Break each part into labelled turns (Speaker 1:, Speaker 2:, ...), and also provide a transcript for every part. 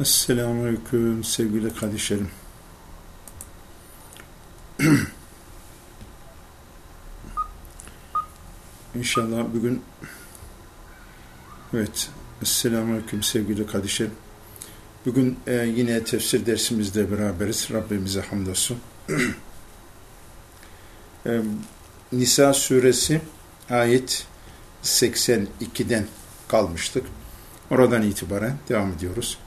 Speaker 1: Esselamu Aleyküm sevgili kardeşlerim. İnşallah bugün evet Esselamu Aleyküm sevgili kardeşlerim. Bugün e, yine tefsir dersimizde beraberiz. Rabbimize hamdolsun. e, Nisa suresi ayet 82'den kalmıştık. Oradan itibaren devam ediyoruz.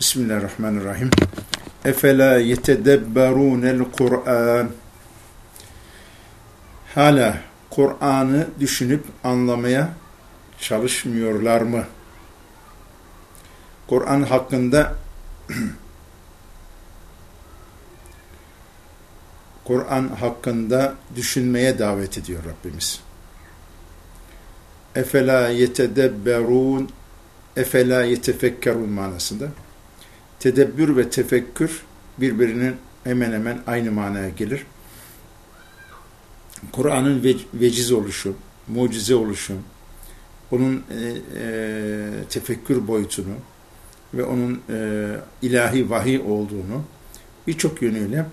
Speaker 1: Bismillahirrahmanirrahim. Efela yetedebberunel Kur'an. Hala Kur'an'ı düşünüp anlamaya çalışmıyorlar mı? Kur'an hakkında Kur'an hakkında düşünmeye davet ediyor Rabbimiz. Efela yetedebberun efela yetefekkerun manasında. Tedebbür ve tefekkür birbirinin hemen hemen aynı manaya gelir. Kur'an'ın ve, veciz oluşu, mucize oluşu, onun e, e, tefekkür boyutunu ve onun e, ilahi vahiy olduğunu birçok yönüyle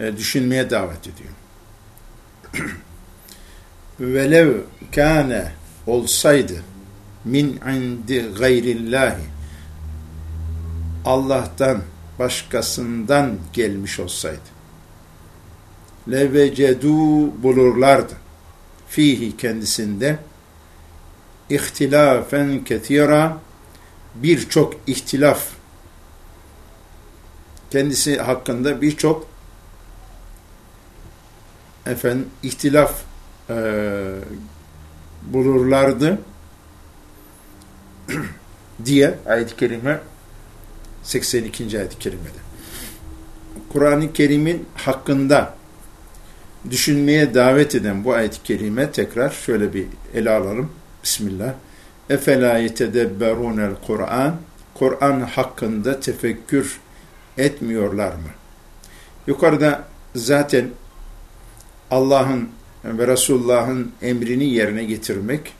Speaker 1: e, düşünmeye davet ediyor. Velev kâne olsaydı min indi gayrillahi Allah'tan başkasından gelmiş olsaydı. Levecedu bulurlardı. Fihi kendisinde ihtilafen ketira birçok ihtilaf. Kendisi hakkında birçok efendim ihtilaf e, bulurlardı. diye ayet-i kerime 82. ayet-i kerimede. Kur'an-ı Kerim'in hakkında düşünmeye davet eden bu ayet-i kerime tekrar şöyle bir ele alalım. Bismillah. Efela yetedebberunel Kur'an Kur'an hakkında tefekkür etmiyorlar mı? Yukarıda zaten Allah'ın ve Resulullah'ın emrini yerine getirmek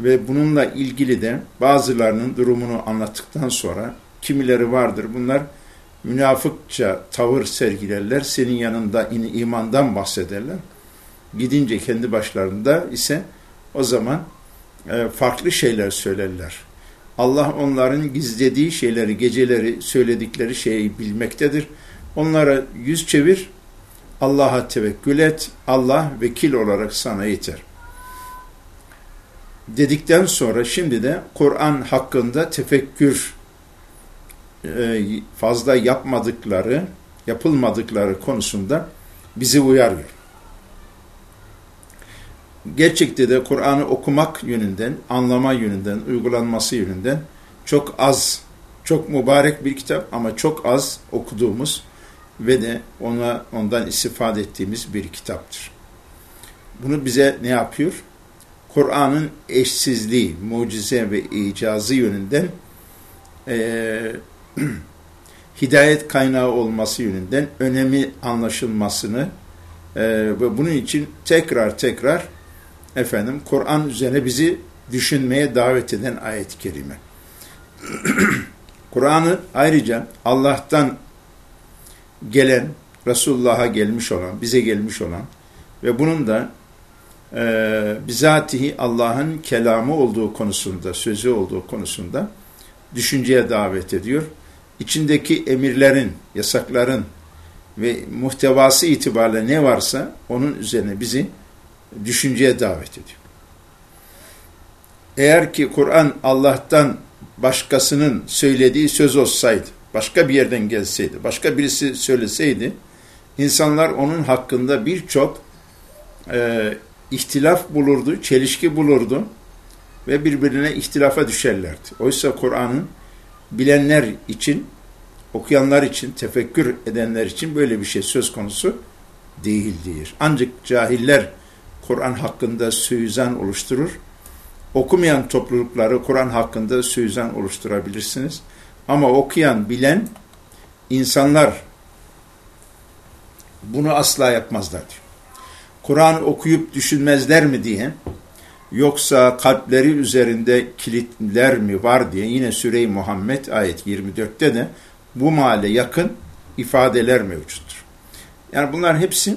Speaker 1: ve bununla ilgili de bazılarının durumunu anlattıktan sonra kimileri vardır bunlar münafıkça tavır sergilerler, senin yanında imandan bahsederler. Gidince kendi başlarında ise o zaman e, farklı şeyler söylerler. Allah onların gizlediği şeyleri, geceleri söyledikleri şeyi bilmektedir. Onlara yüz çevir, Allah'a tevekkül et, Allah vekil olarak sana yeter. Dedikten sonra şimdi de Kur'an hakkında tefekkür e, fazla yapmadıkları, yapılmadıkları konusunda bizi uyarıyor. Gerçekte de Kur'an'ı okumak yönünden, anlama yönünden, uygulanması yönünden çok az, çok mübarek bir kitap ama çok az okuduğumuz ve de ona ondan istifade ettiğimiz bir kitaptır. Bunu bize ne yapıyor? Kur'an'ın eşsizliği, mucize ve icazı yönünden e, hidayet kaynağı olması yönünden önemi anlaşılmasını e, ve bunun için tekrar tekrar efendim Kur'an üzerine bizi düşünmeye davet eden ayet-i kerime. Kur'an'ı ayrıca Allah'tan gelen, Resulullah'a gelmiş olan, bize gelmiş olan ve bunun da e, bizatihi Allah'ın kelamı olduğu konusunda, sözü olduğu konusunda düşünceye davet ediyor. İçindeki emirlerin, yasakların ve muhtevası itibariyle ne varsa onun üzerine bizi düşünceye davet ediyor. Eğer ki Kur'an Allah'tan başkasının söylediği söz olsaydı, başka bir yerden gelseydi, başka birisi söyleseydi, insanlar onun hakkında birçok e, ihtilaf bulurdu, çelişki bulurdu ve birbirine ihtilafa düşerlerdi. Oysa Kur'an'ın bilenler için, okuyanlar için, tefekkür edenler için böyle bir şey söz konusu değildir. Ancak cahiller Kur'an hakkında suizan oluşturur. Okumayan toplulukları Kur'an hakkında suizan oluşturabilirsiniz. Ama okuyan, bilen insanlar bunu asla yapmazlar diyor. Kur'an okuyup düşünmezler mi diye yoksa kalpleri üzerinde kilitler mi var diye yine Süre-i Muhammed ayet 24'te de bu male yakın ifadeler mevcuttur. Yani bunlar hepsi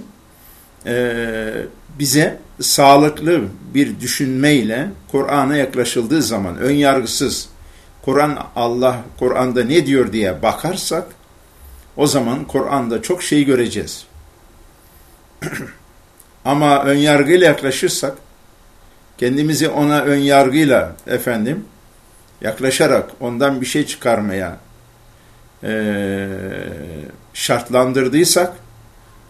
Speaker 1: e, bize sağlıklı bir düşünmeyle Kur'an'a yaklaşıldığı zaman ön yargısız Kur'an Allah Kur'an'da ne diyor diye bakarsak o zaman Kur'an'da çok şey göreceğiz. Ama ön yargıyla yaklaşırsak kendimizi ona ön yargıyla efendim yaklaşarak ondan bir şey çıkarmaya e, şartlandırdıysak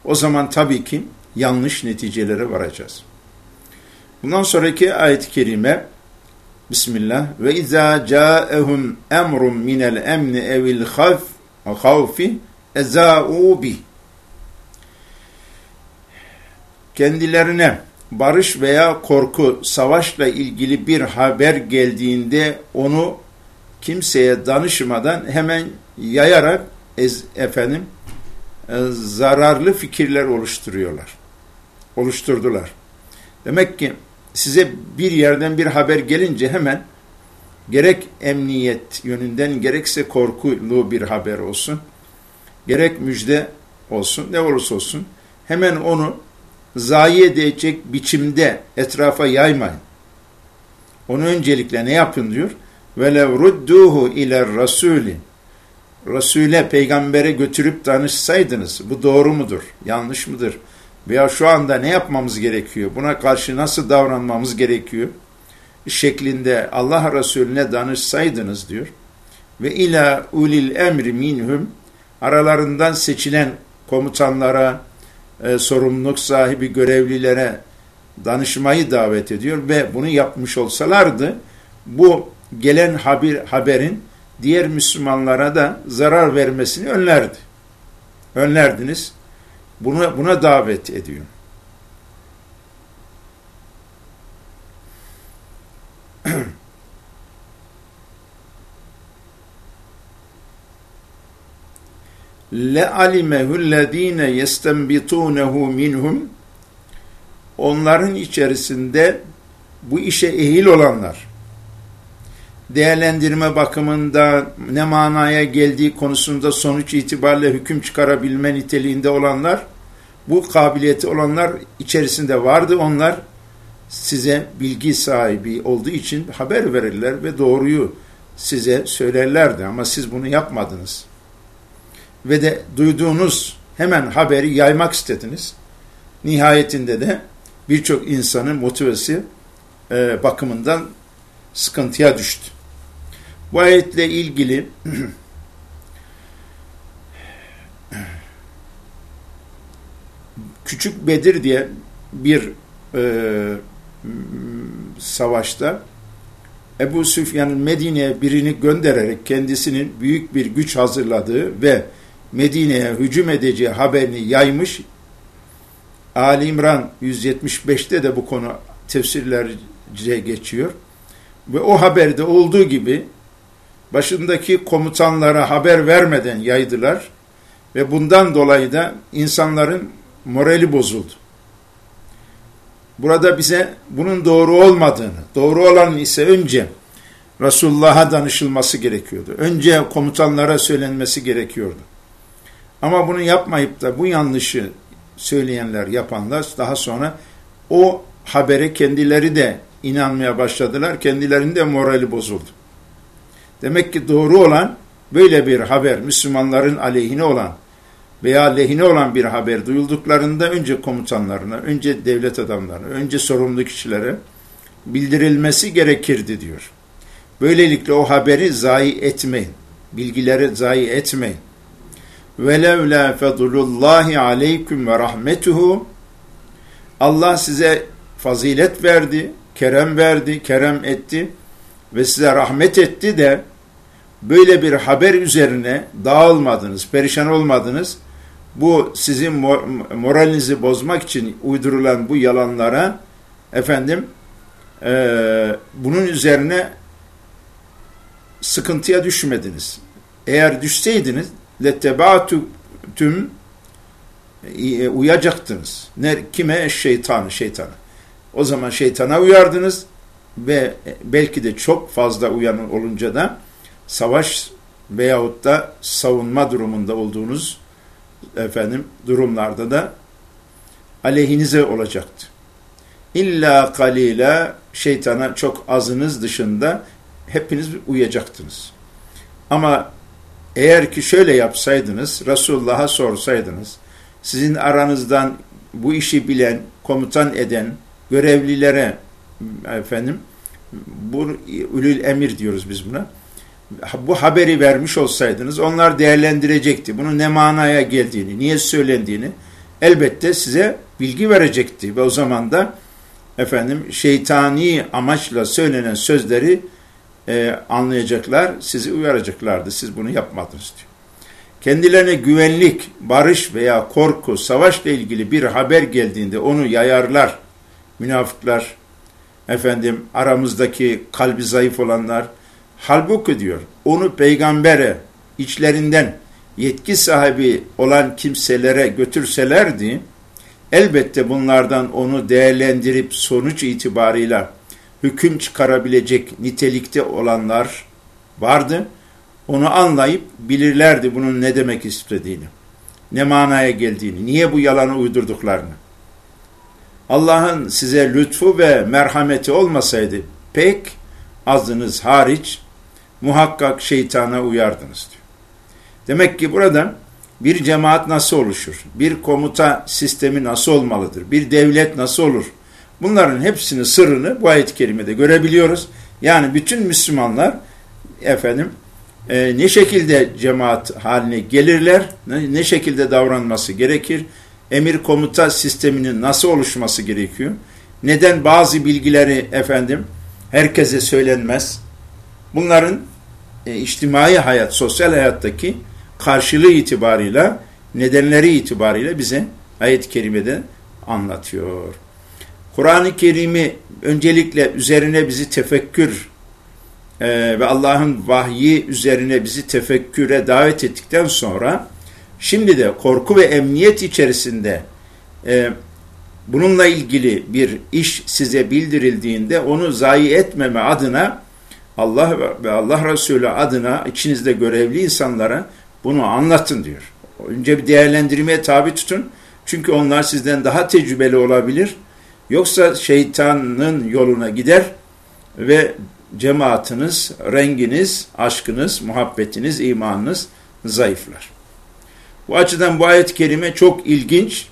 Speaker 1: o zaman tabii ki yanlış neticelere varacağız. Bundan sonraki ayet-i kerime Bismillah ve izâ câehum emrun minel emni evil havfi ezâ'û bih kendilerine barış veya korku, savaşla ilgili bir haber geldiğinde onu kimseye danışmadan hemen yayarak ez, efendim e, zararlı fikirler oluşturuyorlar. Oluşturdular. Demek ki size bir yerden bir haber gelince hemen gerek emniyet yönünden gerekse korkulu bir haber olsun, gerek müjde olsun, ne olursa olsun hemen onu zayi edecek biçimde etrafa yaymayın. Onu öncelikle ne yapın diyor? وَلَوْ رُدُّوهُ اِلَى الرَّسُولِ Resul'e, peygambere götürüp danışsaydınız bu doğru mudur, yanlış mıdır? Veya şu anda ne yapmamız gerekiyor? Buna karşı nasıl davranmamız gerekiyor? Şeklinde Allah Resulüne danışsaydınız diyor. Ve ila ulil emri minhum aralarından seçilen komutanlara, e, sorumluluk sahibi görevlilere danışmayı davet ediyor ve bunu yapmış olsalardı bu gelen haber, haberin diğer Müslümanlara da zarar vermesini önlerdi. Önlerdiniz. Buna, buna davet ediyor. le alimehullezine yestenbitunehu minhum. Onların içerisinde bu işe ehil olanlar değerlendirme bakımında ne manaya geldiği konusunda sonuç itibariyle hüküm çıkarabilme niteliğinde olanlar bu kabiliyeti olanlar içerisinde vardı onlar. Size bilgi sahibi olduğu için haber verirler ve doğruyu size söylerlerdi. Ama siz bunu yapmadınız ve de duyduğunuz hemen haberi yaymak istediniz. Nihayetinde de birçok insanın motivesi e, bakımından sıkıntıya düştü. Bu ayetle ilgili Küçük Bedir diye bir e, savaşta Ebu Süfyan'ın Medine'ye birini göndererek kendisinin büyük bir güç hazırladığı ve Medine'ye hücum edeceği haberini yaymış. Ali İmran 175'te de bu konu tefsirlerce geçiyor. Ve o haberde olduğu gibi başındaki komutanlara haber vermeden yaydılar ve bundan dolayı da insanların morali bozuldu. Burada bize bunun doğru olmadığını, doğru olan ise önce Resulullah'a danışılması gerekiyordu. Önce komutanlara söylenmesi gerekiyordu. Ama bunu yapmayıp da bu yanlışı söyleyenler, yapanlar daha sonra o habere kendileri de inanmaya başladılar. Kendilerinde morali bozuldu. Demek ki doğru olan böyle bir haber, Müslümanların aleyhine olan veya lehine olan bir haber duyulduklarında önce komutanlarına, önce devlet adamlarına, önce sorumlu kişilere bildirilmesi gerekirdi diyor. Böylelikle o haberi zayi etmeyin, bilgileri zayi etmeyin velev la fadlullahi aleykum ve rahmetuhu Allah size fazilet verdi, kerem verdi, kerem etti ve size rahmet etti de böyle bir haber üzerine dağılmadınız, perişan olmadınız. Bu sizin moralinizi bozmak için uydurulan bu yalanlara efendim e, bunun üzerine sıkıntıya düşmediniz. Eğer düşseydiniz lettebatüm uyacaktınız. Ne, kime? Şeytanı, şeytanı. O zaman şeytana uyardınız ve belki de çok fazla uyanın olunca da savaş veyahut da savunma durumunda olduğunuz efendim durumlarda da aleyhinize olacaktı. İlla kalile şeytana çok azınız dışında hepiniz uyacaktınız. Ama eğer ki şöyle yapsaydınız, Resulullah'a sorsaydınız, sizin aranızdan bu işi bilen, komutan eden, görevlilere efendim, bu ülül emir diyoruz biz buna, bu haberi vermiş olsaydınız onlar değerlendirecekti. Bunun ne manaya geldiğini, niye söylendiğini elbette size bilgi verecekti. Ve o zaman da efendim şeytani amaçla söylenen sözleri e, anlayacaklar, sizi uyaracaklardı. Siz bunu yapmadınız diyor. Kendilerine güvenlik, barış veya korku, savaşla ilgili bir haber geldiğinde onu yayarlar. Münafıklar, efendim aramızdaki kalbi zayıf olanlar, halbuki diyor onu peygambere içlerinden yetki sahibi olan kimselere götürselerdi, elbette bunlardan onu değerlendirip sonuç itibarıyla hüküm çıkarabilecek nitelikte olanlar vardı. Onu anlayıp bilirlerdi bunun ne demek istediğini, ne manaya geldiğini, niye bu yalanı uydurduklarını. Allah'ın size lütfu ve merhameti olmasaydı pek azınız hariç muhakkak şeytana uyardınız diyor. Demek ki burada bir cemaat nasıl oluşur? Bir komuta sistemi nasıl olmalıdır? Bir devlet nasıl olur? Bunların hepsini sırrını bu ayet-i kerimede görebiliyoruz. Yani bütün Müslümanlar efendim e, ne şekilde cemaat haline gelirler, ne, ne şekilde davranması gerekir, emir komuta sisteminin nasıl oluşması gerekiyor, neden bazı bilgileri efendim herkese söylenmez, bunların e, içtimai hayat, sosyal hayattaki karşılığı itibarıyla, nedenleri itibarıyla bize ayet-i kerimede anlatıyor. Kur'an-ı Kerim'i öncelikle üzerine bizi tefekkür e, ve Allah'ın vahyi üzerine bizi tefekküre davet ettikten sonra şimdi de korku ve emniyet içerisinde e, bununla ilgili bir iş size bildirildiğinde onu zayi etmeme adına Allah ve Allah Resulü adına içinizde görevli insanlara bunu anlatın diyor. Önce bir değerlendirmeye tabi tutun. Çünkü onlar sizden daha tecrübeli olabilir Yoksa şeytanın yoluna gider ve cemaatiniz, renginiz, aşkınız, muhabbetiniz, imanınız zayıflar. Bu açıdan bu ayet-i kerime çok ilginç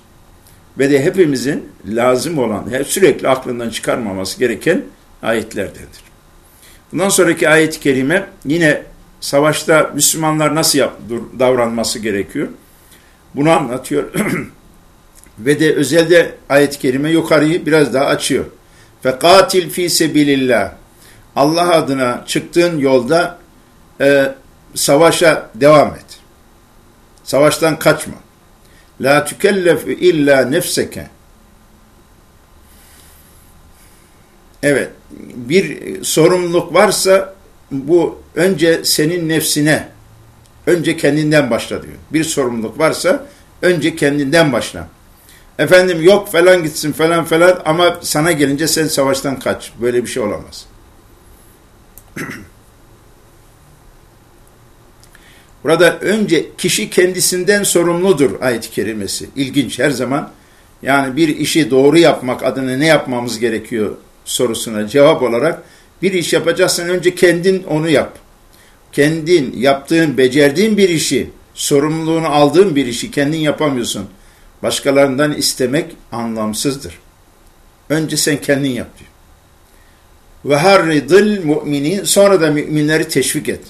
Speaker 1: ve de hepimizin lazım olan, hep sürekli aklından çıkarmaması gereken ayetlerdendir. Bundan sonraki ayet-i kerime yine savaşta Müslümanlar nasıl yap, davranması gerekiyor? Bunu anlatıyor. Ve de özelde ayet-i kerime yukarıyı biraz daha açıyor. Fekatil fi sebilillah. Allah adına çıktığın yolda e, savaşa devam et. Savaştan kaçma. La tükellef illa nefseke. Evet, bir sorumluluk varsa bu önce senin nefsine, önce kendinden başla diyor. Bir sorumluluk varsa önce kendinden başla. Efendim yok falan gitsin falan falan ama sana gelince sen savaştan kaç. Böyle bir şey olamaz. Burada önce kişi kendisinden sorumludur ayet-i kerimesi. İlginç her zaman. Yani bir işi doğru yapmak adına ne yapmamız gerekiyor sorusuna cevap olarak bir iş yapacaksan önce kendin onu yap. Kendin yaptığın, becerdiğin bir işi, sorumluluğunu aldığın bir işi kendin yapamıyorsun. Başkalarından istemek anlamsızdır. Önce sen kendin yap diyor. Ve harridil müminin sonra da müminleri teşvik et.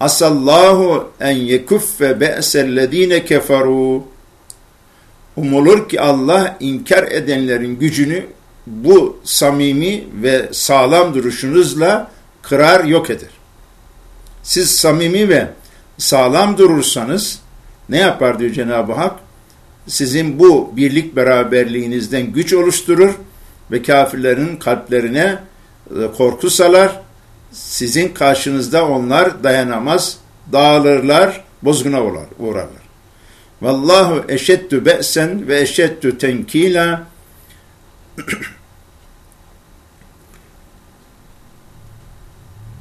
Speaker 1: Asallahu en yekuffe be'sellezine keferu. Umulur ki Allah inkar edenlerin gücünü bu samimi ve sağlam duruşunuzla kırar yok eder. Siz samimi ve sağlam durursanız ne yapar diyor Cenab-ı Hak? Sizin bu birlik beraberliğinizden güç oluşturur ve kafirlerin kalplerine e, korku salar. Sizin karşınızda onlar dayanamaz, dağılırlar, bozguna uğrarlar. Vallahu eşeddü be'sen ve eşeddü tenkila.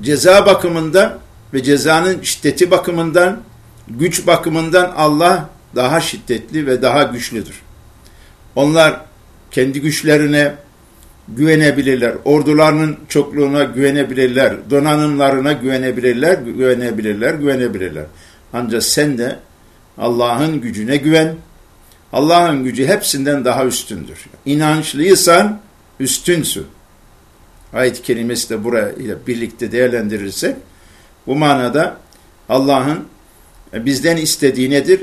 Speaker 1: Ceza bakımından ve cezanın şiddeti bakımından güç bakımından Allah daha şiddetli ve daha güçlüdür. Onlar kendi güçlerine güvenebilirler, ordularının çokluğuna güvenebilirler, donanımlarına güvenebilirler, güvenebilirler, güvenebilirler. Ancak sen de Allah'ın gücüne güven. Allah'ın gücü hepsinden daha üstündür. İnançlıysan üstünsün. Ayet-i kerimesi de burayla birlikte değerlendirirsek bu manada Allah'ın bizden istediği nedir?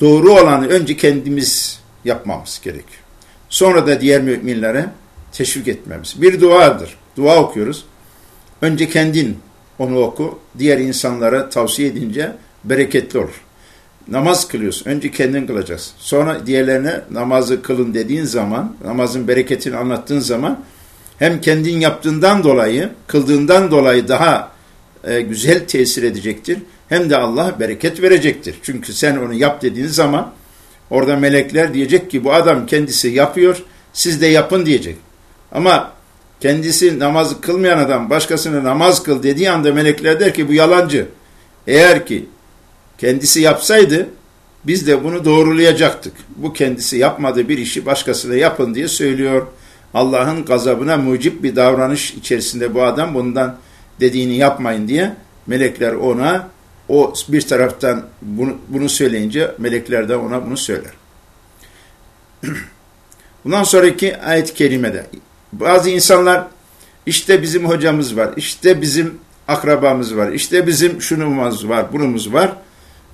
Speaker 1: Doğru olanı önce kendimiz yapmamız gerekiyor. Sonra da diğer müminlere teşvik etmemiz. Bir duadır. Dua okuyoruz. Önce kendin onu oku. Diğer insanlara tavsiye edince bereketli olur. Namaz kılıyorsun. Önce kendin kılacaksın. Sonra diğerlerine namazı kılın dediğin zaman, namazın bereketini anlattığın zaman hem kendin yaptığından dolayı, kıldığından dolayı daha e, güzel tesir edecektir. Hem de Allah bereket verecektir. Çünkü sen onu yap dediğin zaman orada melekler diyecek ki bu adam kendisi yapıyor, siz de yapın diyecek. Ama kendisi namazı kılmayan adam başkasına namaz kıl dediği anda melekler der ki bu yalancı. Eğer ki kendisi yapsaydı biz de bunu doğrulayacaktık. Bu kendisi yapmadığı bir işi başkasına yapın diye söylüyor. Allah'ın gazabına mucip bir davranış içerisinde bu adam bundan dediğini yapmayın diye melekler ona o bir taraftan bunu, bunu söyleyince melekler de ona bunu söyler. Bundan sonraki ayet-i kerimede bazı insanlar işte bizim hocamız var, işte bizim akrabamız var, işte bizim şunumuz var, bunumuz var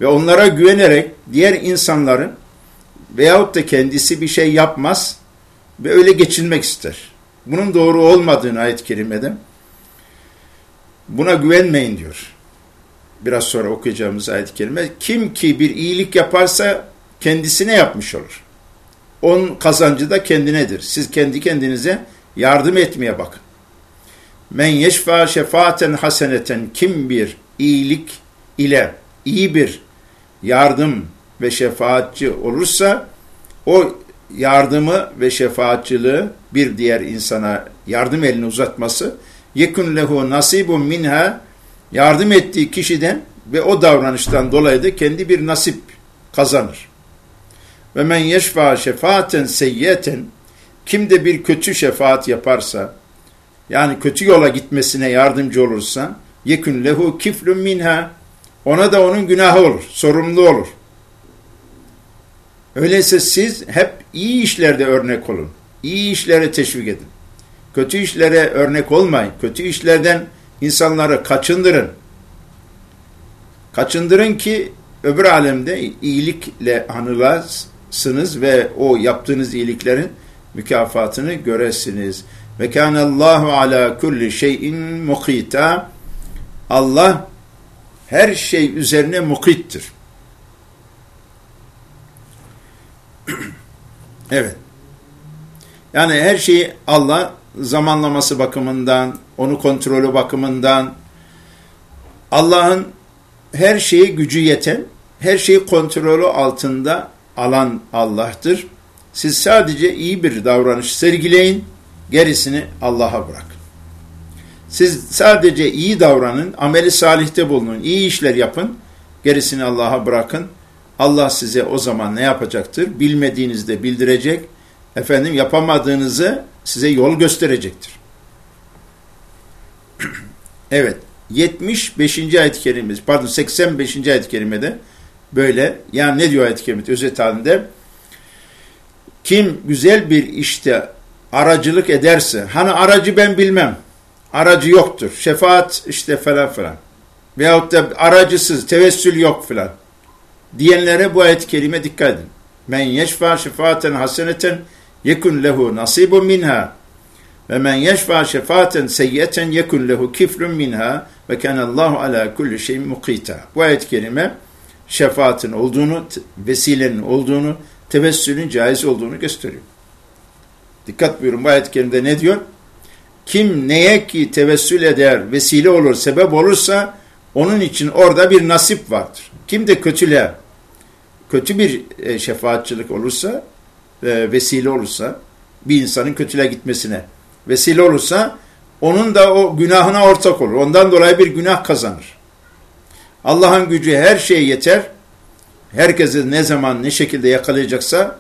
Speaker 1: ve onlara güvenerek diğer insanların veyahut da kendisi bir şey yapmaz ve öyle geçinmek ister. Bunun doğru olmadığını ayet-i kerimede buna güvenmeyin diyor. Biraz sonra okuyacağımız ayet-i kerime. Kim ki bir iyilik yaparsa kendisine yapmış olur. Onun kazancı da kendinedir. Siz kendi kendinize yardım etmeye bakın. Men yeşfa şefaaten haseneten kim bir iyilik ile iyi bir yardım ve şefaatçi olursa o yardımı ve şefaatçılığı bir diğer insana yardım elini uzatması yekun lehu nasibun minha yardım ettiği kişiden ve o davranıştan dolayı da kendi bir nasip kazanır. Ve men yeşfa şefaaten seyyeten kim de bir kötü şefaat yaparsa yani kötü yola gitmesine yardımcı olursa yekun lehu kiflun minha ona da onun günahı olur, sorumlu olur. Öyleyse siz hep iyi işlerde örnek olun. İyi işlere teşvik edin. Kötü işlere örnek olmayın. Kötü işlerden insanları kaçındırın. Kaçındırın ki öbür alemde iyilikle anılasınız ve o yaptığınız iyiliklerin mükafatını göresiniz. Ve kânallâhu alâ kulli şeyin mukita. Allah her şey üzerine mukittir. evet. Yani her şeyi Allah zamanlaması bakımından, onu kontrolü bakımından, Allah'ın her şeyi gücü yeten, her şeyi kontrolü altında alan Allah'tır. Siz sadece iyi bir davranış sergileyin, gerisini Allah'a bırakın. Siz sadece iyi davranın, ameli salihte bulunun, iyi işler yapın, gerisini Allah'a bırakın. Allah size o zaman ne yapacaktır? Bilmediğinizde bildirecek, efendim yapamadığınızı size yol gösterecektir. evet, 75. ayet-i kerimemiz, pardon 85. ayet-i kerimede böyle, yani ne diyor ayet-i kerimede özet halinde? Kim güzel bir işte aracılık ederse, hani aracı ben bilmem, aracı yoktur, şefaat işte falan falan, veyahut da aracısız, tevessül yok falan, diyenlere bu ayet-i kerime dikkat edin. Men yeşfa şefaaten haseneten yekun lehu nasibun minha ve men yeşfa şefaaten seyyeten yekun lehu kiflun minha ve kenallahu ala kulli şeyin mukita. Bu ayet-i kerime şefaatin olduğunu, vesilenin olduğunu, tevessülün caiz olduğunu gösteriyor. Dikkat buyurun bu ayet-i kerimde ne diyor? Kim neye ki tevessül eder, vesile olur, sebep olursa onun için orada bir nasip vardır. Kim de kötüle, kötü bir e, şefaatçılık olursa, e, vesile olursa, bir insanın kötüle gitmesine vesile olursa onun da o günahına ortak olur. Ondan dolayı bir günah kazanır. Allah'ın gücü her şeye yeter. Herkesi ne zaman ne şekilde yakalayacaksa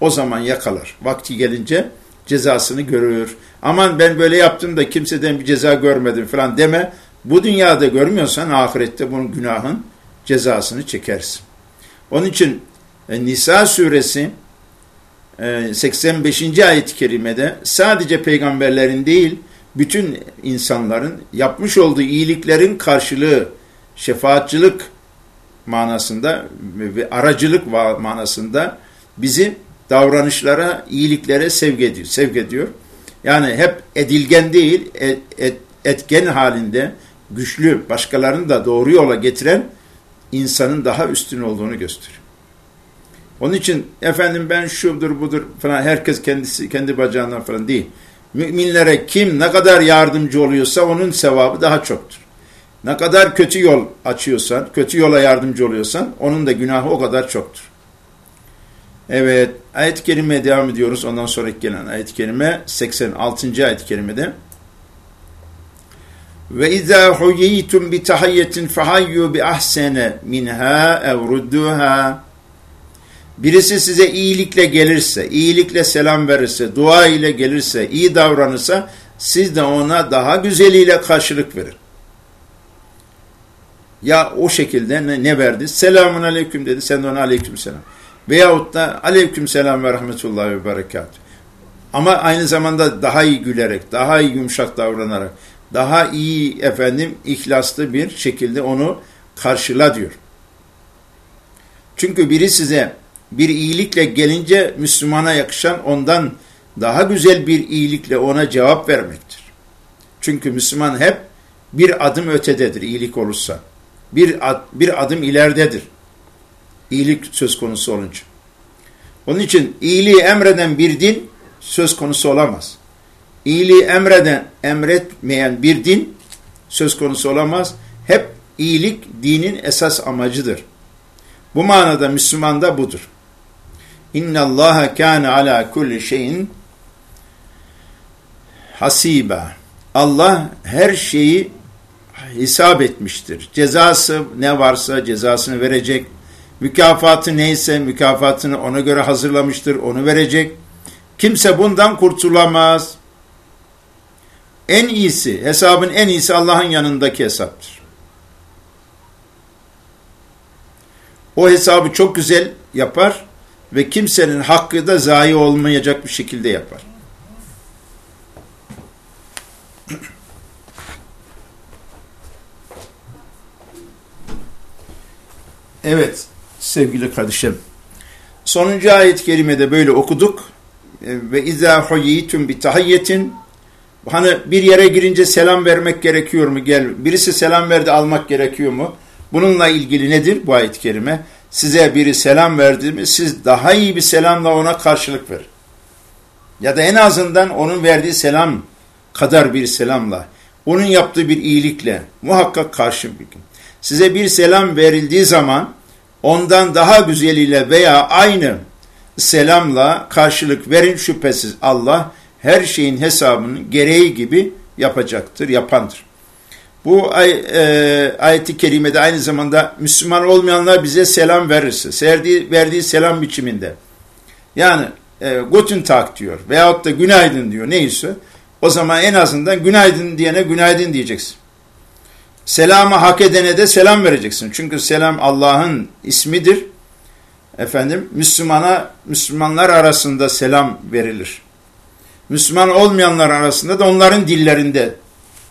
Speaker 1: o zaman yakalar. Vakti gelince cezasını görür. Aman ben böyle yaptım da kimseden bir ceza görmedim falan deme. Bu dünyada görmüyorsan ahirette bunun günahın cezasını çekersin. Onun için e, Nisa suresi 85. E, ayet-i kerimede sadece peygamberlerin değil bütün insanların yapmış olduğu iyiliklerin karşılığı şefaatçılık manasında ve aracılık manasında bizi davranışlara, iyiliklere sevk ediyor. Sevk ediyor. Yani hep edilgen değil, et, et, etken halinde güçlü, başkalarını da doğru yola getiren insanın daha üstün olduğunu gösteriyor. Onun için efendim ben şudur budur falan herkes kendisi kendi bacağından falan değil. Müminlere kim ne kadar yardımcı oluyorsa onun sevabı daha çoktur. Ne kadar kötü yol açıyorsan, kötü yola yardımcı oluyorsan onun da günahı o kadar çoktur. Evet, ayet-i kerimeye devam ediyoruz. Ondan sonraki gelen ayet-i kerime 86. ayet-i kerimede ve izâ huyyitum bi tahiyyetin fehayyu bi ahsene minha ev Birisi size iyilikle gelirse, iyilikle selam verirse, dua ile gelirse, iyi davranırsa siz de ona daha güzeliyle karşılık verin. Ya o şekilde ne, ne verdi? Selamun aleyküm dedi. Sen de ona aleyküm selam. Veyahut da aleyküm selam ve rahmetullahi ve berekat. Ama aynı zamanda daha iyi gülerek, daha iyi yumuşak davranarak, daha iyi efendim ihlaslı bir şekilde onu karşıla diyor. Çünkü biri size bir iyilikle gelince Müslümana yakışan ondan daha güzel bir iyilikle ona cevap vermektir. Çünkü Müslüman hep bir adım ötededir iyilik olursa. Bir, ad, bir adım ileridedir. İyilik söz konusu olunca. Onun için iyiliği emreden bir din söz konusu olamaz. İyiliği emreden, emretmeyen bir din söz konusu olamaz. Hep iyilik dinin esas amacıdır. Bu manada Müslüman da budur. İnna Allaha kana ala kulli şeyin hasiba. Allah her şeyi hesap etmiştir. Cezası ne varsa cezasını verecek. Mükafatı neyse mükafatını ona göre hazırlamıştır, onu verecek. Kimse bundan kurtulamaz. En iyisi, hesabın en iyisi Allah'ın yanındaki hesaptır. O hesabı çok güzel yapar ve kimsenin hakkı da zayi olmayacak bir şekilde yapar. Evet sevgili kardeşim. Sonuncu ayet-i kerimede böyle okuduk. E, ve izâ huyyitum bi tahiyyetin Hani bir yere girince selam vermek gerekiyor mu? Gel. Birisi selam verdi almak gerekiyor mu? Bununla ilgili nedir bu ayet-i kerime? Size biri selam verdi mi siz daha iyi bir selamla ona karşılık ver. Ya da en azından onun verdiği selam kadar bir selamla, onun yaptığı bir iyilikle muhakkak karşı bir gün. Size bir selam verildiği zaman ondan daha güzeliyle veya aynı selamla karşılık verin şüphesiz Allah her şeyin hesabını gereği gibi yapacaktır, yapandır. Bu ay, e, ayeti kerimede aynı zamanda Müslüman olmayanlar bize selam verirse, serdiği, verdiği selam biçiminde. Yani e, Guten Tag diyor veyahut da günaydın diyor neyse. O zaman en azından günaydın diyene günaydın diyeceksin. Selamı hak edene de selam vereceksin. Çünkü selam Allah'ın ismidir. Efendim Müslümana Müslümanlar arasında selam verilir. Müslüman olmayanlar arasında da onların dillerinde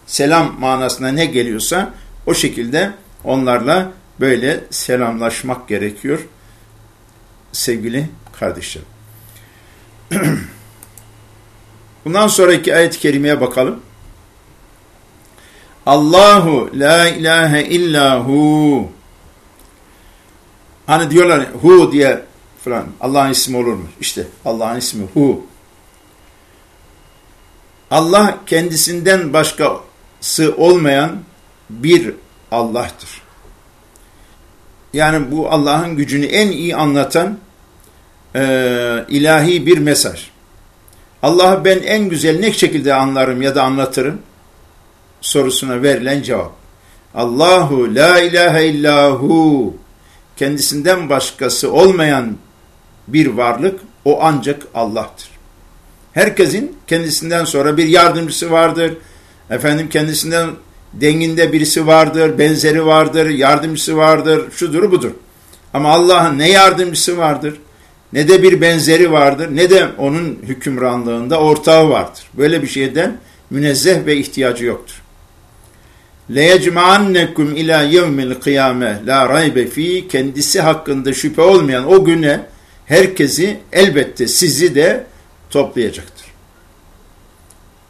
Speaker 1: selam manasına ne geliyorsa o şekilde onlarla böyle selamlaşmak gerekiyor sevgili kardeşlerim. Bundan sonraki ayet-i kerimeye bakalım. Allahu la ilahe illahu Hani diyorlar hu diye falan Allah'ın ismi olur mu? İşte Allah'ın ismi hu. Allah kendisinden başkası olmayan bir Allah'tır. Yani bu Allah'ın gücünü en iyi anlatan e, ilahi bir mesaj. Allah'ı ben en güzel ne şekilde anlarım ya da anlatırım? sorusuna verilen cevap. Allahu la ilahe illahu kendisinden başkası olmayan bir varlık o ancak Allah'tır. Herkesin kendisinden sonra bir yardımcısı vardır. Efendim kendisinden denginde birisi vardır, benzeri vardır, yardımcısı vardır, şudur budur. Ama Allah'ın ne yardımcısı vardır, ne de bir benzeri vardır, ne de onun hükümranlığında ortağı vardır. Böyle bir şeyden münezzeh ve ihtiyacı yoktur. لَيَجْمَعَنَّكُمْ ila يَوْمِ الْقِيَامَةِ la raybe fi Kendisi hakkında şüphe olmayan o güne herkesi elbette sizi de toplayacaktır.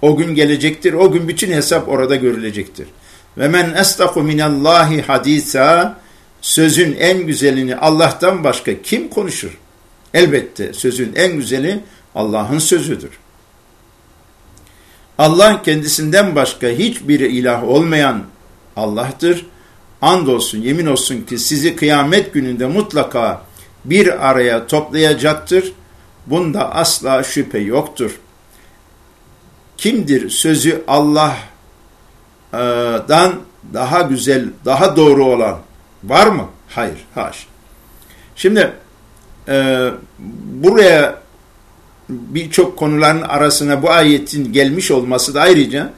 Speaker 1: O gün gelecektir. O gün bütün hesap orada görülecektir. Ve men estaku minallahi hadisa sözün en güzelini Allah'tan başka kim konuşur? Elbette sözün en güzeli Allah'ın sözüdür. Allah kendisinden başka hiçbir ilah olmayan Allah'tır. Andolsun, yemin olsun ki sizi kıyamet gününde mutlaka bir araya toplayacaktır. Bunda asla şüphe yoktur. Kimdir sözü Allah'dan daha güzel, daha doğru olan var mı? Hayır, haş. Şimdi e, buraya birçok konuların arasına bu ayetin gelmiş olması da ayrıca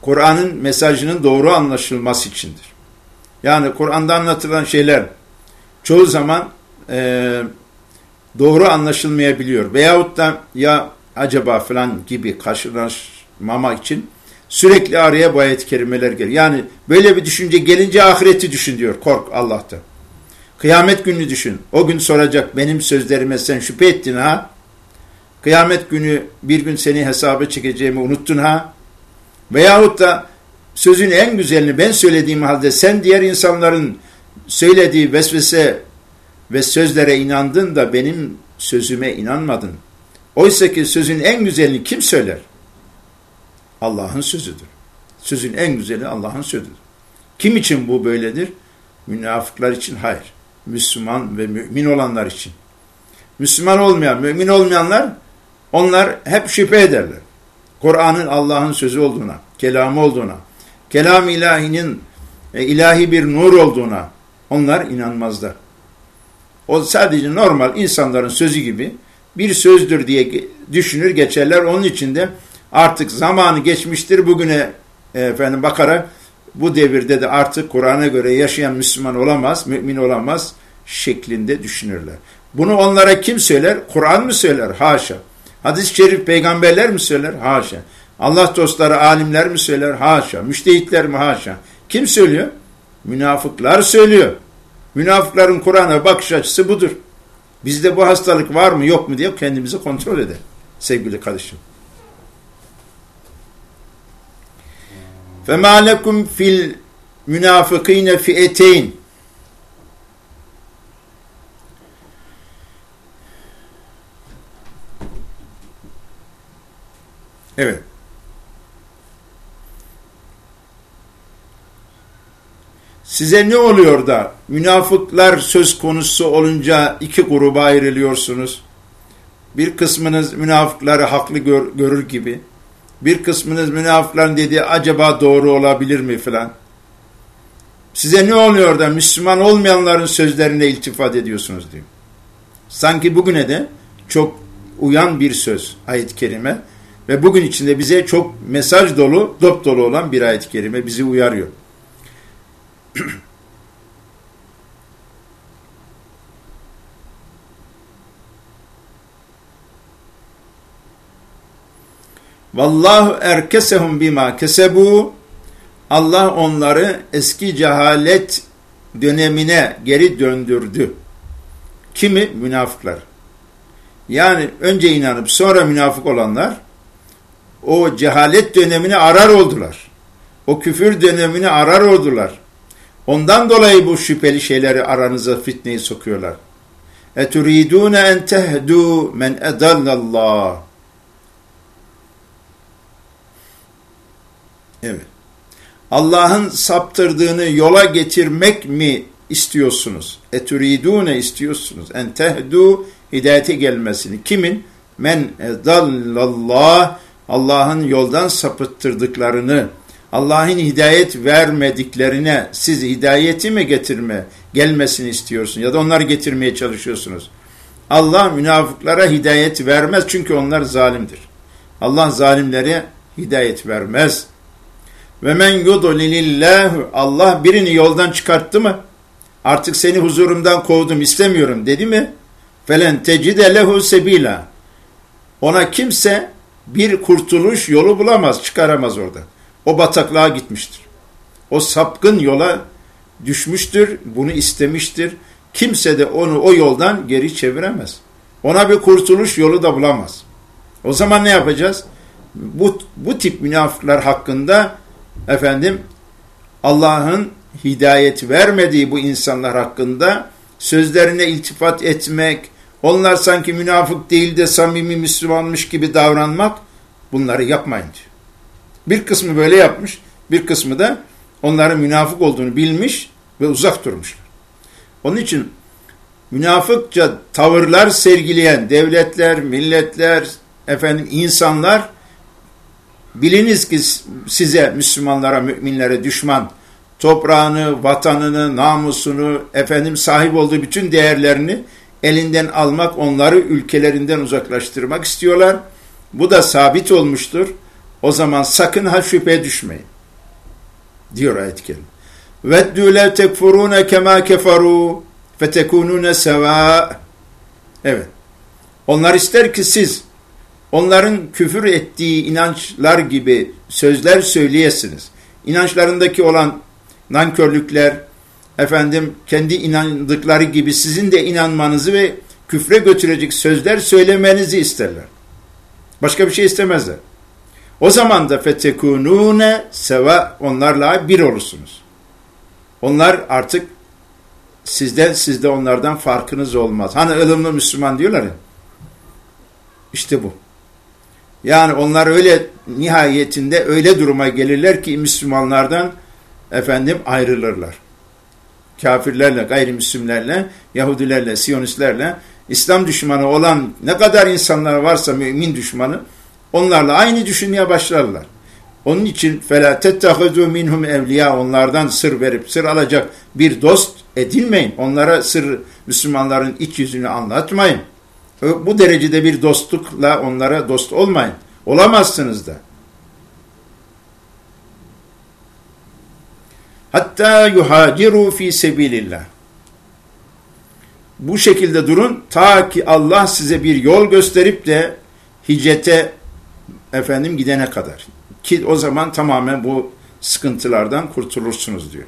Speaker 1: Kur'an'ın mesajının doğru anlaşılması içindir. Yani Kur'an'da anlatılan şeyler çoğu zaman e, doğru anlaşılmayabiliyor. Veyahut da ya acaba falan gibi karşılaşmamak için sürekli araya bu ayet-i kerimeler geliyor. Yani böyle bir düşünce gelince ahireti düşün diyor. Kork Allah'tan. Kıyamet gününü düşün. O gün soracak benim sözlerime sen şüphe ettin ha? Kıyamet günü bir gün seni hesaba çekeceğimi unuttun ha? Veyahut da sözün en güzelini ben söylediğim halde sen diğer insanların söylediği vesvese ve sözlere inandın da benim sözüme inanmadın. Oysa ki sözün en güzelini kim söyler? Allah'ın sözüdür. Sözün en güzeli Allah'ın sözüdür. Kim için bu böyledir? Münafıklar için hayır. Müslüman ve mümin olanlar için. Müslüman olmayan, mümin olmayanlar onlar hep şüphe ederler. Kur'an'ın Allah'ın sözü olduğuna, kelamı olduğuna, kelam ilahinin e, ilahi bir nur olduğuna onlar inanmazlar. O sadece normal insanların sözü gibi bir sözdür diye düşünür geçerler. Onun için de artık zamanı geçmiştir bugüne e, efendim bakarak bu devirde de artık Kur'an'a göre yaşayan Müslüman olamaz, mümin olamaz şeklinde düşünürler. Bunu onlara kim söyler? Kur'an mı söyler? Haşa. Hadis-i şerif peygamberler mi söyler? Haşa. Allah dostları, alimler mi söyler? Haşa. Müştehitler mi? Haşa. Kim söylüyor? Münafıklar söylüyor. Münafıkların Kur'an'a bakış açısı budur. Bizde bu hastalık var mı yok mu diye kendimizi kontrol eder. Sevgili kardeşim. فَمَا لَكُمْ fil münafıkîne fi'eteyn Evet. Size ne oluyor da münafıklar söz konusu olunca iki gruba ayrılıyorsunuz? Bir kısmınız münafıkları haklı gör, görür gibi, bir kısmınız münafıkların dediği acaba doğru olabilir mi filan. Size ne oluyor da Müslüman olmayanların sözlerine iltifat ediyorsunuz diyor. Sanki bugüne de çok uyan bir söz ayet-i kerime ve bugün içinde bize çok mesaj dolu, dop dolu olan bir ayet-i kerime bizi uyarıyor. Vallahu erkesehum bima kesebu Allah onları eski cehalet dönemine geri döndürdü. Kimi? Münafıklar. Yani önce inanıp sonra münafık olanlar o cehalet dönemini arar oldular. O küfür dönemini arar oldular. Ondan dolayı bu şüpheli şeyleri aranıza fitneyi sokuyorlar. اَتُرِيدُونَ اَنْ تَهْدُوا مَنْ اَدَلَّ اللّٰهِ Evet. Allah'ın saptırdığını yola getirmek mi istiyorsunuz? Eturidune istiyorsunuz. En tehdu hidayete gelmesini. Kimin? Men edallallah Allah'ın yoldan sapıttırdıklarını Allah'ın hidayet vermediklerine siz hidayeti mi getirme, gelmesini istiyorsun ya da onları getirmeye çalışıyorsunuz. Allah münafıklara hidayet vermez çünkü onlar zalimdir. Allah zalimlere hidayet vermez. Ve men yudlilillahu Allah birini yoldan çıkarttı mı? Artık seni huzurumdan kovdum istemiyorum dedi mi? Felen tecide lehu sebila. Ona kimse bir kurtuluş yolu bulamaz, çıkaramaz orada. O bataklığa gitmiştir. O sapkın yola düşmüştür, bunu istemiştir. Kimse de onu o yoldan geri çeviremez. Ona bir kurtuluş yolu da bulamaz. O zaman ne yapacağız? Bu, bu tip münafıklar hakkında efendim Allah'ın hidayet vermediği bu insanlar hakkında sözlerine iltifat etmek, onlar sanki münafık değil de samimi Müslümanmış gibi davranmak bunları yapmayın diyor. Bir kısmı böyle yapmış, bir kısmı da onların münafık olduğunu bilmiş ve uzak durmuşlar. Onun için münafıkça tavırlar sergileyen devletler, milletler, efendim insanlar biliniz ki size Müslümanlara, müminlere düşman toprağını, vatanını, namusunu, efendim sahip olduğu bütün değerlerini elinden almak, onları ülkelerinden uzaklaştırmak istiyorlar. Bu da sabit olmuştur. O zaman sakın ha şüphe düşmeyin. Diyor ayet-i kerime. وَدُّوا لَوْ تَكْفُرُونَ كَمَا كَفَرُوا فَتَكُونُونَ سَوَاء Evet. Onlar ister ki siz onların küfür ettiği inançlar gibi sözler söyleyesiniz. İnançlarındaki olan nankörlükler, efendim kendi inandıkları gibi sizin de inanmanızı ve küfre götürecek sözler söylemenizi isterler. Başka bir şey istemezler. O zaman da fetekunune seva onlarla bir olursunuz. Onlar artık sizden sizde onlardan farkınız olmaz. Hani ılımlı Müslüman diyorlar ya. İşte bu. Yani onlar öyle nihayetinde öyle duruma gelirler ki Müslümanlardan efendim ayrılırlar. Kafirlerle, gayrimüslimlerle, Yahudilerle, Siyonistlerle, İslam düşmanı olan ne kadar insanlar varsa mümin düşmanı, onlarla aynı düşünmeye başlarlar. Onun için فَلَا تَتَّخَذُوا minhum evliya Onlardan sır verip sır alacak bir dost edinmeyin. Onlara sır Müslümanların iç yüzünü anlatmayın. Bu derecede bir dostlukla onlara dost olmayın. Olamazsınız da. Hatta yuhaciru fi sebilillah. Bu şekilde durun ta ki Allah size bir yol gösterip de hicrete efendim gidene kadar. Ki o zaman tamamen bu sıkıntılardan kurtulursunuz diyor.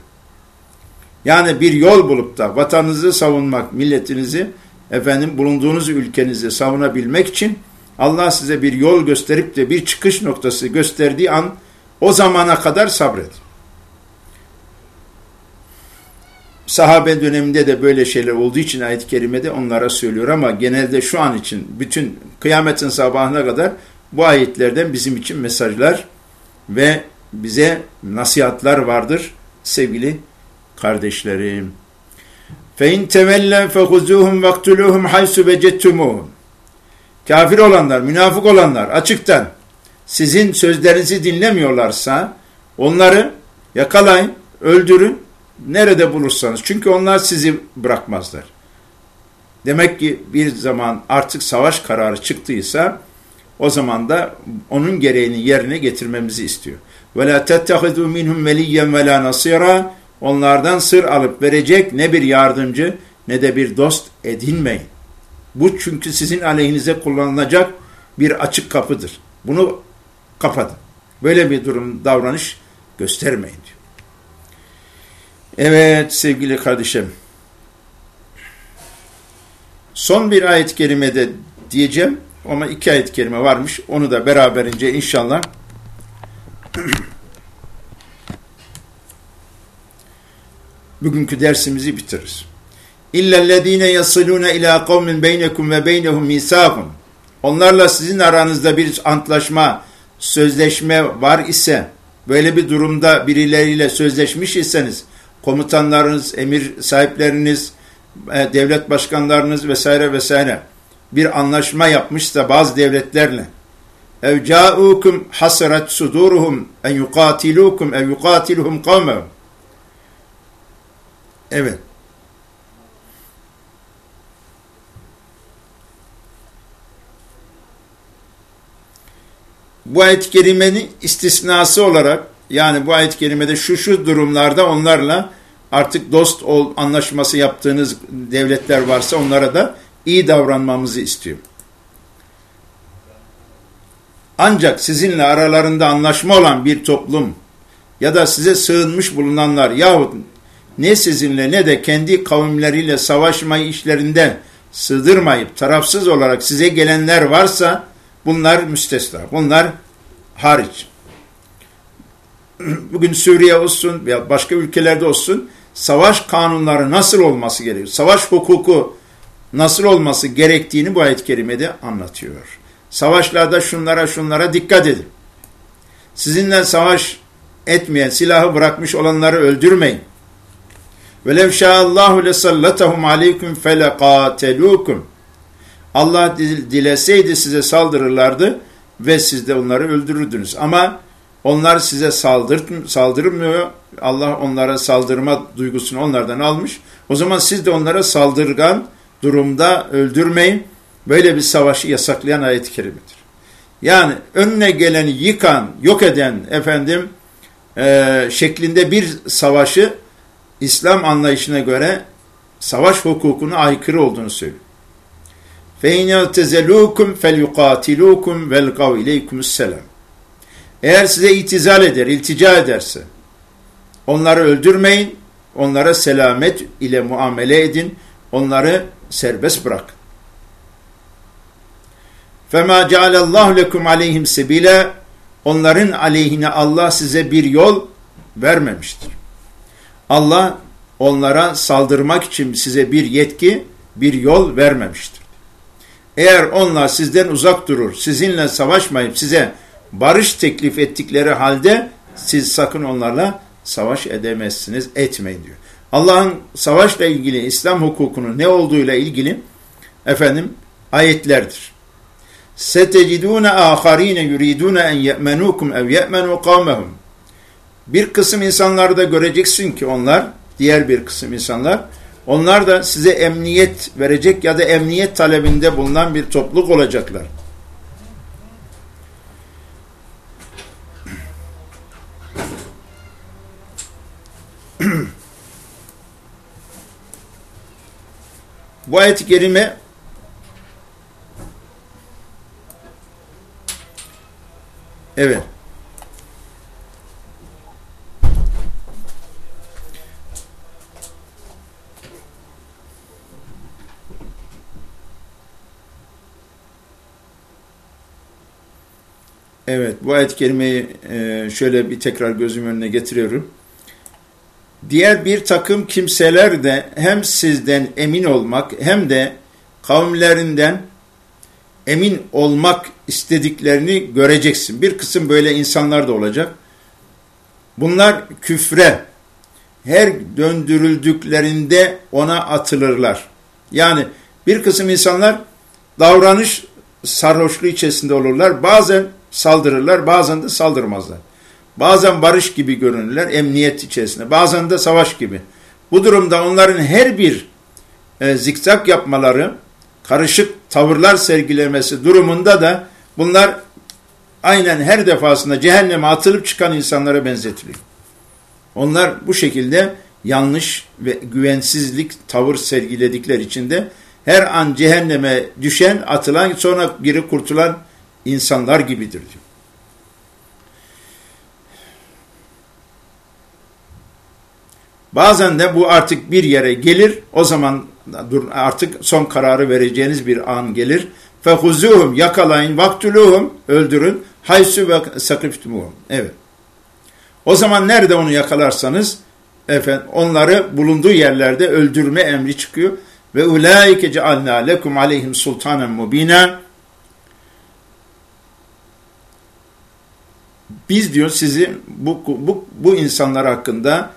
Speaker 1: Yani bir yol bulup da vatanınızı savunmak, milletinizi, efendim bulunduğunuz ülkenizi savunabilmek için Allah size bir yol gösterip de bir çıkış noktası gösterdiği an o zamana kadar sabredin. sahabe döneminde de böyle şeyler olduğu için ayet-i kerimede onlara söylüyor ama genelde şu an için bütün kıyametin sabahına kadar bu ayetlerden bizim için mesajlar ve bize nasihatler vardır sevgili kardeşlerim. فَاِنْ تَوَلَّنْ فَخُزُوهُمْ وَاقْتُلُوهُمْ حَيْسُ بَجَتُّمُهُمْ Kafir olanlar, münafık olanlar açıktan sizin sözlerinizi dinlemiyorlarsa onları yakalayın, öldürün Nerede bulursanız. Çünkü onlar sizi bırakmazlar. Demek ki bir zaman artık savaş kararı çıktıysa o zaman da onun gereğini yerine getirmemizi istiyor. وَلَا تَتَّخِذُوا مِنْهُمْ وَلِيًّا وَلَا نَصِيرًا Onlardan sır alıp verecek ne bir yardımcı ne de bir dost edinmeyin. Bu çünkü sizin aleyhinize kullanılacak bir açık kapıdır. Bunu kapatın. Böyle bir durum davranış göstermeyin diyor. Evet sevgili kardeşim. Son bir ayet-i kerimede diyeceğim ama iki ayet-i kerime varmış. Onu da beraberince inşallah bugünkü dersimizi bitiririz. İllellezine yasilune ila kavmin beynekum ve beynehum misakun. Onlarla sizin aranızda bir antlaşma, sözleşme var ise, böyle bir durumda birileriyle sözleşmiş iseniz, komutanlarınız, emir sahipleriniz, e, devlet başkanlarınız vesaire vesaire bir anlaşma yapmışsa bazı devletlerle ev ca'ukum hasrat suduruhum en yuqatilukum ev yuqatiluhum kavmehum. Evet. Bu ayet-i istisnası olarak yani bu ayet-i şu şu durumlarda onlarla artık dost ol, anlaşması yaptığınız devletler varsa onlara da iyi davranmamızı istiyor. Ancak sizinle aralarında anlaşma olan bir toplum ya da size sığınmış bulunanlar yahut ne sizinle ne de kendi kavimleriyle savaşmayı işlerinde sığdırmayıp tarafsız olarak size gelenler varsa bunlar müstesna. Bunlar hariç. Bugün Suriye olsun veya başka ülkelerde olsun savaş kanunları nasıl olması gerekiyor? Savaş hukuku nasıl olması gerektiğini bu ayet-i kerimede anlatıyor. Savaşlarda şunlara şunlara dikkat edin. Sizinle savaş etmeyen, silahı bırakmış olanları öldürmeyin. وَلَوْ شَاءَ اللّٰهُ لَسَلَّتَهُمْ عَلَيْكُمْ فَلَقَاتَلُوكُمْ Allah dileseydi size saldırırlardı ve siz de onları öldürürdünüz. Ama onlar size saldır, saldırmıyor. Allah onlara saldırma duygusunu onlardan almış. O zaman siz de onlara saldırgan durumda öldürmeyin. Böyle bir savaşı yasaklayan ayet-i kerimedir. Yani önüne geleni yıkan, yok eden efendim e, şeklinde bir savaşı İslam anlayışına göre savaş hukukuna aykırı olduğunu söylüyor. فَاِنْ يَغْتَزَلُوكُمْ فَلْيُقَاتِلُوكُمْ وَالْقَوْ اِلَيْكُمُ السَّلَامِ Eğer size itizal eder, iltica ederse, onları öldürmeyin, onlara selamet ile muamele edin, onları serbest bırak. فَمَا جَعَلَ اللّٰهُ لَكُمْ عَلَيْهِمْ سَب۪يلًا Onların aleyhine Allah size bir yol vermemiştir. Allah onlara saldırmak için size bir yetki, bir yol vermemiştir. Eğer onlar sizden uzak durur, sizinle savaşmayıp size barış teklif ettikleri halde siz sakın onlarla savaş edemezsiniz, etmeyin diyor. Allah'ın savaşla ilgili İslam hukukunun ne olduğuyla ilgili efendim ayetlerdir. Setecidune aharine yuridune en ye'menukum ev ye'menu kavmehum. Bir kısım insanları da göreceksin ki onlar, diğer bir kısım insanlar, onlar da size emniyet verecek ya da emniyet talebinde bulunan bir topluluk olacaklar. Bu ayet-i kerime evet Evet, bu ayet-i kerimeyi e, şöyle bir tekrar gözüm önüne getiriyorum. Diğer bir takım kimseler de hem sizden emin olmak hem de kavimlerinden emin olmak istediklerini göreceksin. Bir kısım böyle insanlar da olacak. Bunlar küfre her döndürüldüklerinde ona atılırlar. Yani bir kısım insanlar davranış sarhoşluğu içerisinde olurlar. Bazen saldırırlar, bazen de saldırmazlar. Bazen barış gibi görünürler, emniyet içerisinde. Bazen de savaş gibi. Bu durumda onların her bir e, zikzak yapmaları, karışık tavırlar sergilemesi durumunda da bunlar aynen her defasında cehenneme atılıp çıkan insanlara benzetiliyor. Onlar bu şekilde yanlış ve güvensizlik tavır sergiledikleri için de her an cehenneme düşen, atılan, sonra geri kurtulan insanlar gibidir diyor. Bazen de bu artık bir yere gelir, o zaman artık son kararı vereceğiniz bir an gelir. Fehuzuhum yakalayın, vaktuluhum öldürün, haysu ve sakiftumuhum. Evet. O zaman nerede onu yakalarsanız, efendim, onları bulunduğu yerlerde öldürme emri çıkıyor. Ve ulaike cealna lekum aleyhim sultanen mubina biz diyor sizi bu, bu, bu insanlar hakkında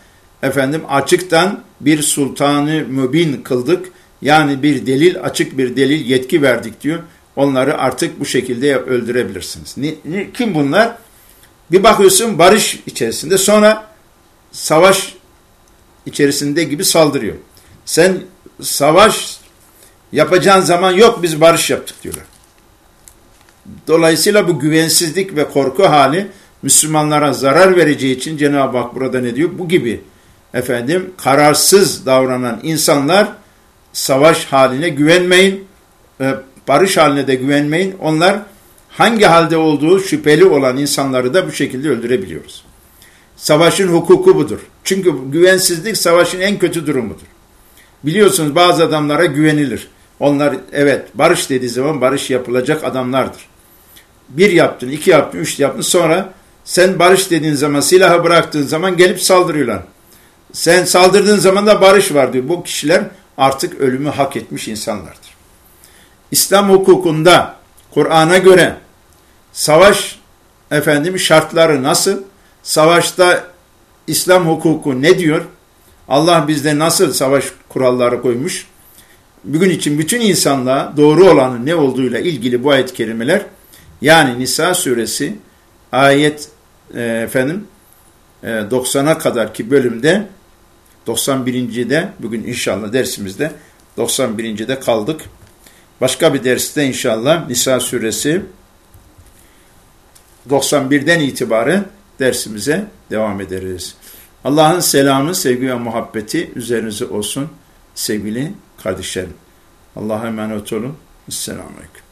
Speaker 1: efendim açıktan bir sultanı mübin kıldık. Yani bir delil, açık bir delil yetki verdik diyor. onları artık bu şekilde öldürebilirsiniz. Ni, ni, kim bunlar? Bir bakıyorsun barış içerisinde sonra savaş içerisinde gibi saldırıyor. Sen savaş yapacağın zaman yok biz barış yaptık diyorlar. Dolayısıyla bu güvensizlik ve korku hali Müslümanlara zarar vereceği için Cenab-ı Hak burada ne diyor? Bu gibi efendim kararsız davranan insanlar savaş haline güvenmeyin, e, barış haline de güvenmeyin. Onlar hangi halde olduğu şüpheli olan insanları da bu şekilde öldürebiliyoruz. Savaşın hukuku budur. Çünkü güvensizlik savaşın en kötü durumudur. Biliyorsunuz bazı adamlara güvenilir. Onlar evet barış dediği zaman barış yapılacak adamlardır. Bir yaptın, iki yaptın, üç yaptın sonra sen barış dediğin zaman silahı bıraktığın zaman gelip saldırıyorlar. Sen saldırdığın zaman da barış var diyor. Bu kişiler artık ölümü hak etmiş insanlardır. İslam hukukunda Kur'an'a göre savaş efendim şartları nasıl? Savaşta İslam hukuku ne diyor? Allah bizde nasıl savaş kuralları koymuş? Bugün için bütün insanlığa doğru olanın ne olduğuyla ilgili bu ayet kelimeler yani Nisa suresi ayet e, efendim e, 90'a kadar ki bölümde 91. bugün inşallah dersimizde 91. de kaldık. Başka bir derste inşallah Nisa suresi 91'den itibaren dersimize devam ederiz. Allah'ın selamı, sevgi ve muhabbeti üzerinize olsun sevgili kardeşlerim. Allah'a emanet olun. Esselamu Aleyküm.